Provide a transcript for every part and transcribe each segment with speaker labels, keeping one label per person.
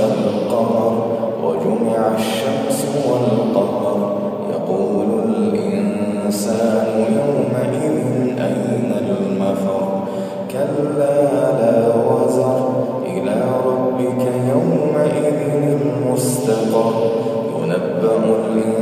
Speaker 1: القمر وجمع الشمس والقمر. يقول الإنسان ربك يومئذ المستقر. ينبأ الإنسان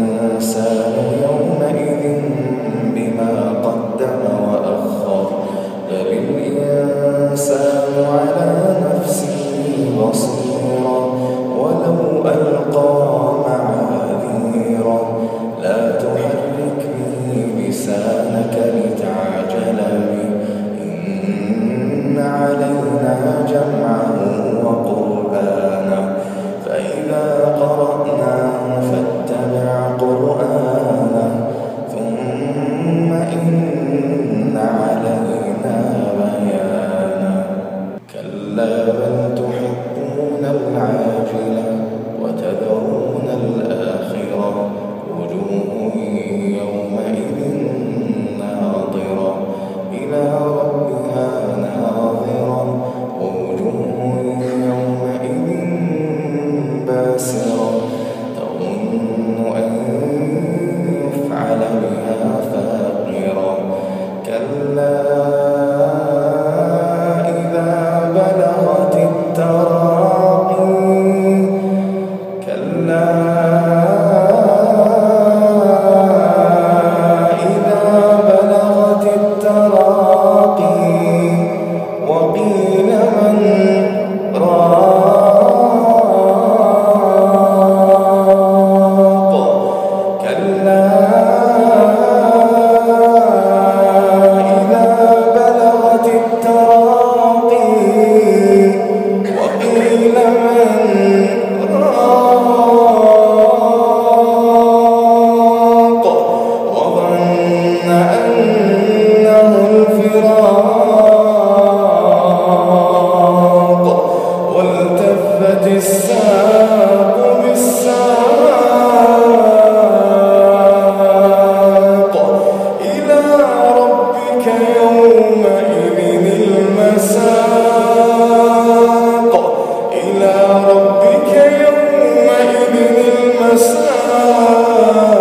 Speaker 1: Oh.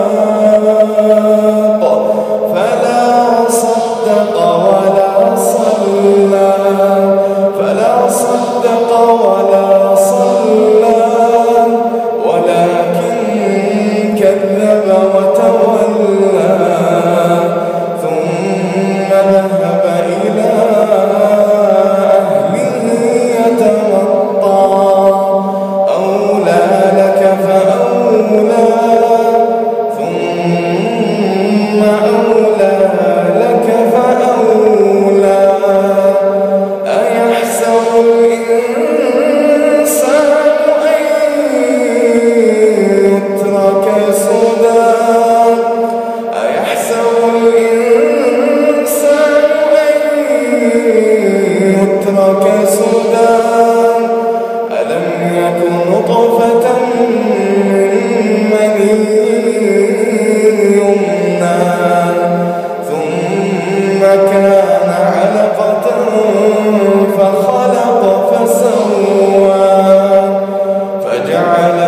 Speaker 1: Carla.